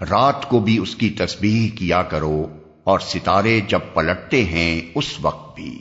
رات کو بھی اس کی تسبیح کیا کرو اور ستارے جب پلٹتے ہیں اس وقت بھی۔